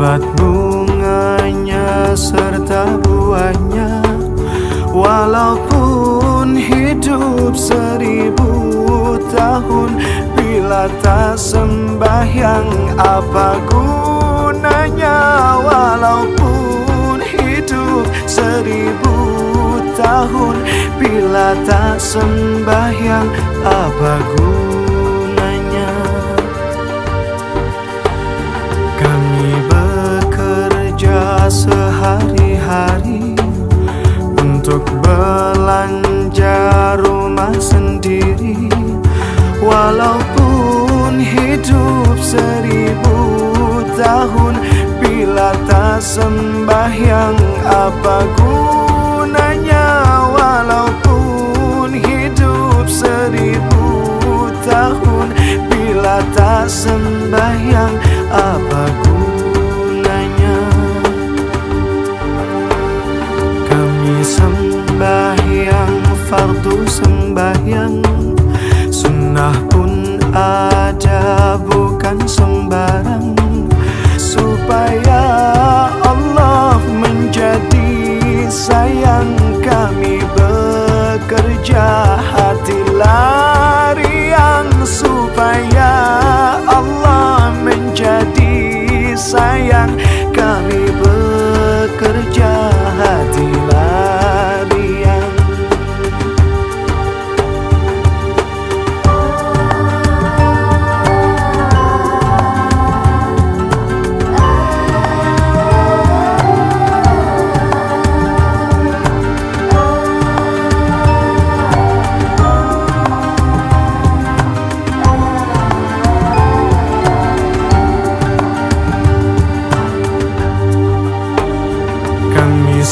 lebat bunganya serta buahnya. Walaupun hidup seribu tahun Bila tak sembahyang apa gunanya? Walaupun hidup seribu tahun Bila tak sembahyang apa gunanya? Sendiri Walaupun hidup seribu tahun Bila tak sembahyang apa gunanya? Walaupun hidup seribu tahun Bila tak sembahyang apa gunanya fardu sembahyang. Sunnah pun ada bukan sembarang. Supaya Allah menjadi sayang Kami bekerja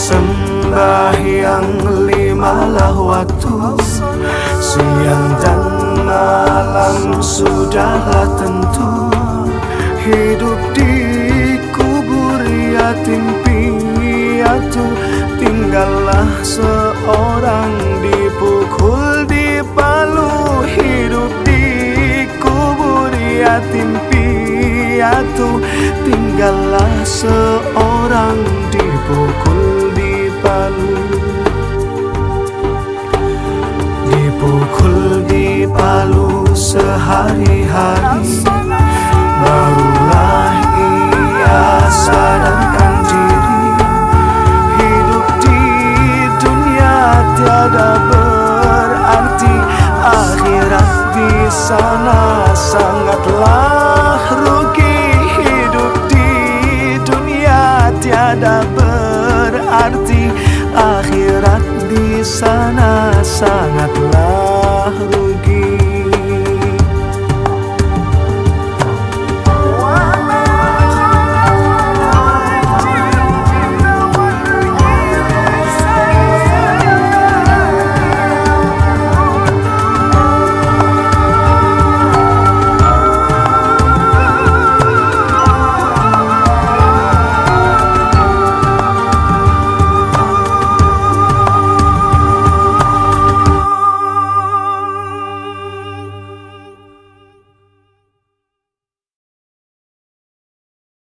sembahyang limalah waktu. Siang dan malam sudahlah tentu. Hidup di kubur yatim piatu Tinggallah seorang dipukul di palu. Hidup di kubur yatim piatu Tinggallah seorang dipukul di palu Dipukul di palu sehari-hari. Barulah ia sadarkan diri. Hidup di dunia tiada berarti. Akhirat di sana sangatlah rugi. Hidup di dunia tiada berarti sana sangatlah rugi